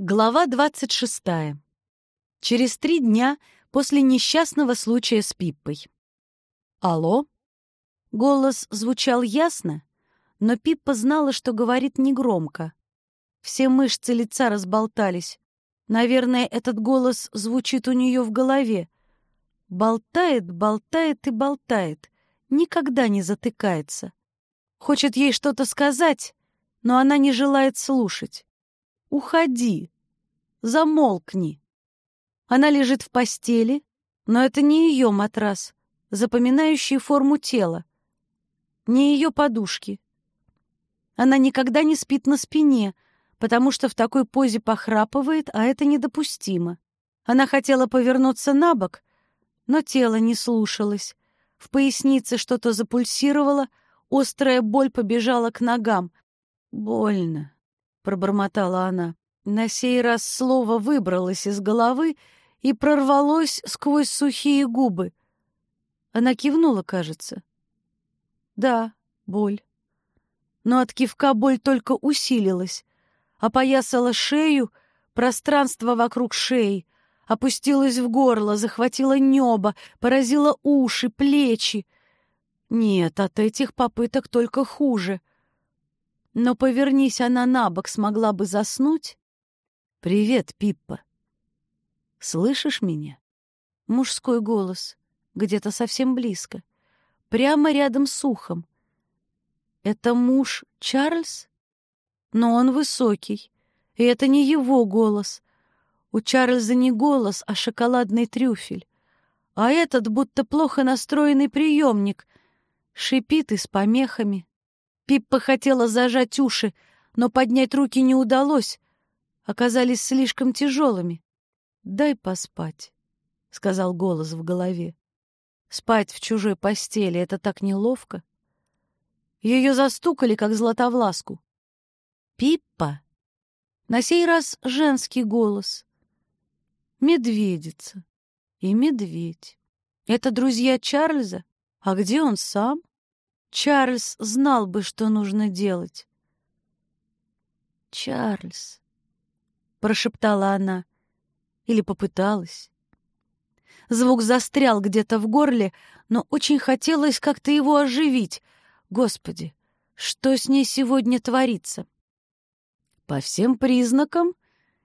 Глава 26. Через три дня после несчастного случая с Пиппой. «Алло?» Голос звучал ясно, но Пиппа знала, что говорит негромко. Все мышцы лица разболтались. Наверное, этот голос звучит у нее в голове. Болтает, болтает и болтает, никогда не затыкается. Хочет ей что-то сказать, но она не желает слушать. Уходи. Замолкни. Она лежит в постели, но это не ее матрас, запоминающий форму тела, не ее подушки. Она никогда не спит на спине, потому что в такой позе похрапывает, а это недопустимо. Она хотела повернуться на бок, но тело не слушалось. В пояснице что-то запульсировало, острая боль побежала к ногам. Больно пробормотала она. На сей раз слово выбралось из головы и прорвалось сквозь сухие губы. Она кивнула, кажется. Да, боль. Но от кивка боль только усилилась. Опоясала шею, пространство вокруг шеи, опустилась в горло, захватила небо, поразила уши, плечи. Нет, от этих попыток только хуже. Но повернись она на бок, смогла бы заснуть. «Привет, Пиппа. Слышишь меня?» Мужской голос, где-то совсем близко, прямо рядом с ухом. «Это муж Чарльз?» Но он высокий, и это не его голос. У Чарльза не голос, а шоколадный трюфель. А этот будто плохо настроенный приемник, шипит и с помехами. Пиппа хотела зажать уши, но поднять руки не удалось. Оказались слишком тяжелыми. «Дай поспать», — сказал голос в голове. «Спать в чужой постели — это так неловко». Ее застукали, как златовласку. «Пиппа!» На сей раз женский голос. «Медведица» и «Медведь». Это друзья Чарльза? А где он сам? Чарльз знал бы, что нужно делать. «Чарльз», — прошептала она, или попыталась. Звук застрял где-то в горле, но очень хотелось как-то его оживить. Господи, что с ней сегодня творится? По всем признакам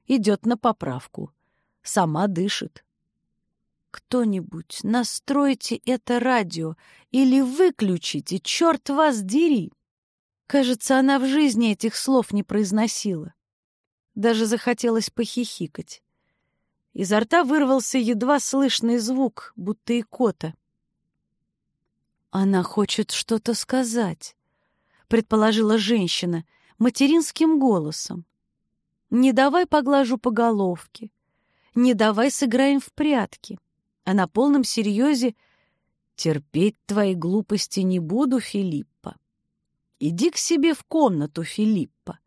идет на поправку. Сама дышит. Кто-нибудь настройте это радио или выключите, черт вас дери. Кажется, она в жизни этих слов не произносила. Даже захотелось похихикать. Изо рта вырвался едва слышный звук, будто икота. «Она хочет что-то сказать», — предположила женщина материнским голосом. «Не давай поглажу по головке, не давай сыграем в прятки а на полном серьезе «Терпеть твои глупости не буду, Филиппа. Иди к себе в комнату, Филиппа.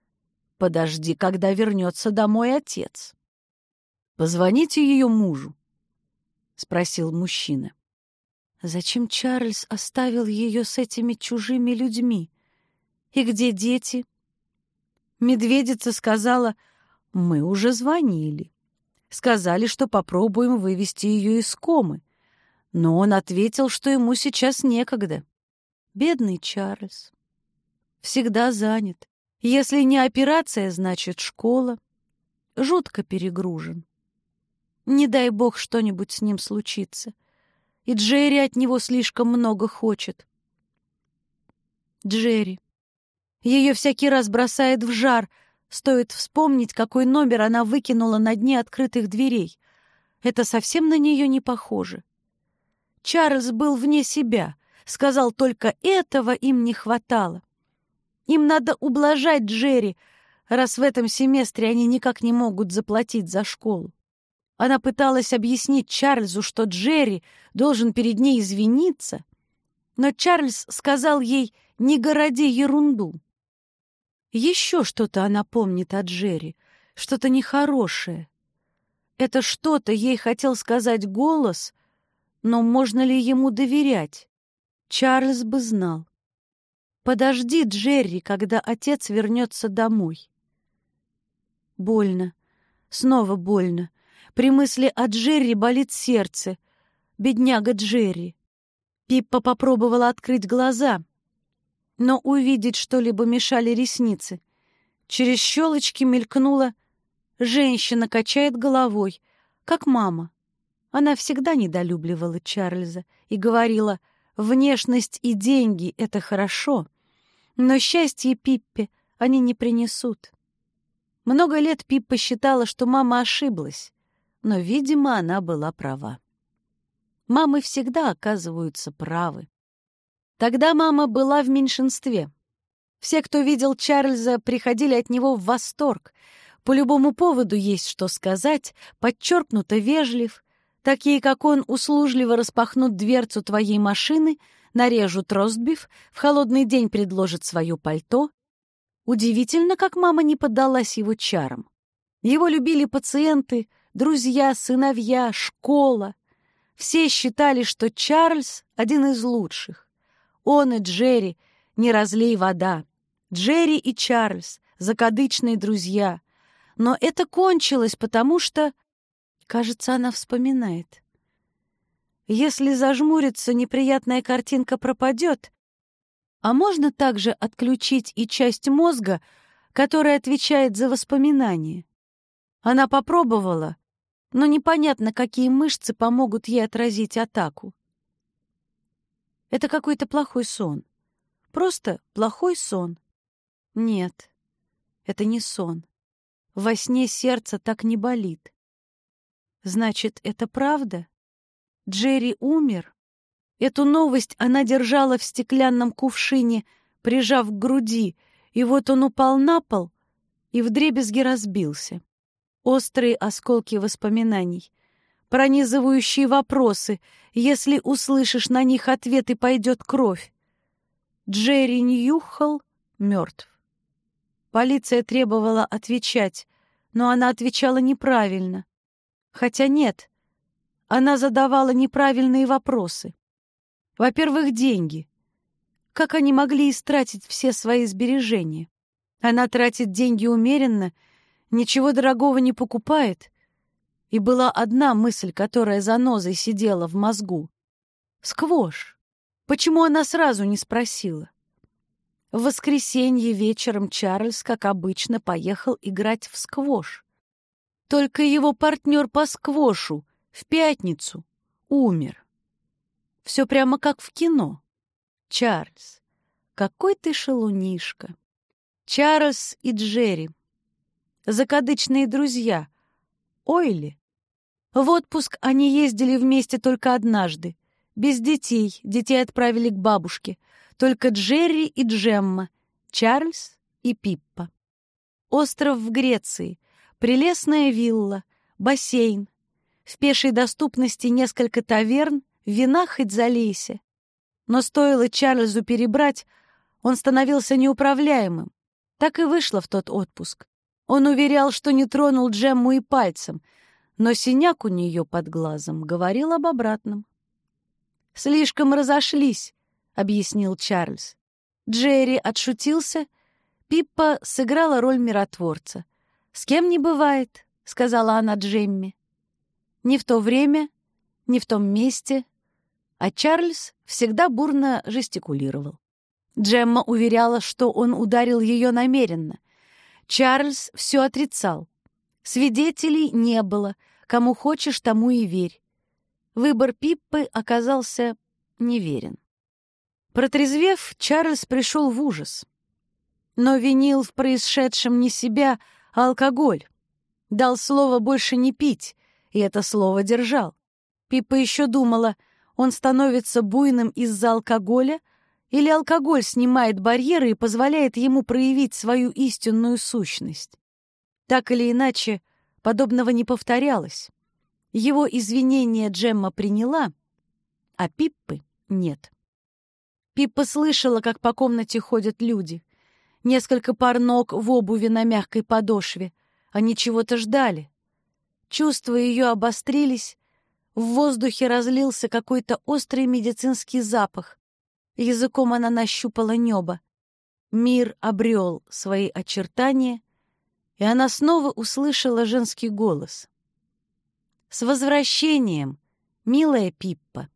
Подожди, когда вернется домой отец. Позвоните ее мужу», — спросил мужчина. Зачем Чарльз оставил ее с этими чужими людьми? И где дети? Медведица сказала, мы уже звонили. Сказали, что попробуем вывести ее из комы. Но он ответил, что ему сейчас некогда. Бедный Чарльз. Всегда занят. Если не операция, значит школа. Жутко перегружен. Не дай бог что-нибудь с ним случится. И Джерри от него слишком много хочет. Джерри. Ее всякий раз бросает в жар — Стоит вспомнить, какой номер она выкинула на дне открытых дверей. Это совсем на нее не похоже. Чарльз был вне себя, сказал, только этого им не хватало. Им надо ублажать Джерри, раз в этом семестре они никак не могут заплатить за школу. Она пыталась объяснить Чарльзу, что Джерри должен перед ней извиниться, но Чарльз сказал ей «не городи ерунду». Еще что-то она помнит о Джерри, что-то нехорошее. Это что-то ей хотел сказать голос, но можно ли ему доверять? Чарльз бы знал. Подожди, Джерри, когда отец вернется домой. Больно. Снова больно. При мысли о Джерри болит сердце. Бедняга Джерри. Пиппа попробовала открыть глаза, но увидеть что-либо мешали ресницы. Через щелочки мелькнула женщина, качает головой, как мама. Она всегда недолюбливала Чарльза и говорила, внешность и деньги — это хорошо, но счастье Пиппе они не принесут. Много лет Пиппа считала, что мама ошиблась, но, видимо, она была права. Мамы всегда оказываются правы. Тогда мама была в меньшинстве. Все, кто видел Чарльза, приходили от него в восторг. По любому поводу есть что сказать, подчеркнуто вежлив. Такие, как он, услужливо распахнут дверцу твоей машины, нарежут ростбиф, в холодный день предложат свое пальто. Удивительно, как мама не поддалась его чарам. Его любили пациенты, друзья, сыновья, школа. Все считали, что Чарльз — один из лучших. Он и Джерри — не разлей вода. Джерри и Чарльз — закадычные друзья. Но это кончилось, потому что... Кажется, она вспоминает. Если зажмуриться, неприятная картинка пропадет. А можно также отключить и часть мозга, которая отвечает за воспоминания? Она попробовала, но непонятно, какие мышцы помогут ей отразить атаку. Это какой-то плохой сон. Просто плохой сон. Нет, это не сон. Во сне сердце так не болит. Значит, это правда? Джерри умер? Эту новость она держала в стеклянном кувшине, прижав к груди, и вот он упал на пол и вдребезги разбился острые осколки воспоминаний, пронизывающие вопросы, если услышишь на них ответ и пойдет кровь. Джерри Ньюхал мертв. Полиция требовала отвечать, но она отвечала неправильно. Хотя нет, она задавала неправильные вопросы. Во-первых, деньги. Как они могли истратить все свои сбережения? Она тратит деньги умеренно — ничего дорогого не покупает. И была одна мысль, которая занозой сидела в мозгу. Сквош. Почему она сразу не спросила? В воскресенье вечером Чарльз, как обычно, поехал играть в сквош. Только его партнер по сквошу в пятницу умер. Все прямо как в кино. Чарльз, какой ты шалунишка. Чарльз и Джерри, закадычные друзья. Ойли. В отпуск они ездили вместе только однажды. Без детей, детей отправили к бабушке. Только Джерри и Джемма, Чарльз и Пиппа. Остров в Греции, прелестная вилла, бассейн. В пешей доступности несколько таверн, вина хоть залейся. Но стоило Чарльзу перебрать, он становился неуправляемым. Так и вышло в тот отпуск. Он уверял, что не тронул Джемму и пальцем, но синяк у нее под глазом говорил об обратном. «Слишком разошлись», — объяснил Чарльз. Джерри отшутился, Пиппа сыграла роль миротворца. «С кем не бывает», — сказала она Джемме. «Не в то время, не в том месте», а Чарльз всегда бурно жестикулировал. Джемма уверяла, что он ударил ее намеренно, Чарльз все отрицал. Свидетелей не было. Кому хочешь, тому и верь. Выбор Пиппы оказался неверен. Протрезвев, Чарльз пришел в ужас. Но винил в происшедшем не себя, а алкоголь. Дал слово больше не пить, и это слово держал. Пиппа еще думала, он становится буйным из-за алкоголя — или алкоголь снимает барьеры и позволяет ему проявить свою истинную сущность? Так или иначе, подобного не повторялось. Его извинения Джемма приняла, а Пиппы нет. Пиппа слышала, как по комнате ходят люди. Несколько пар ног в обуви на мягкой подошве. Они чего-то ждали. Чувства ее обострились, в воздухе разлился какой-то острый медицинский запах. Языком она нащупала небо. Мир обрел свои очертания, и она снова услышала женский голос. «С возвращением, милая Пиппа!»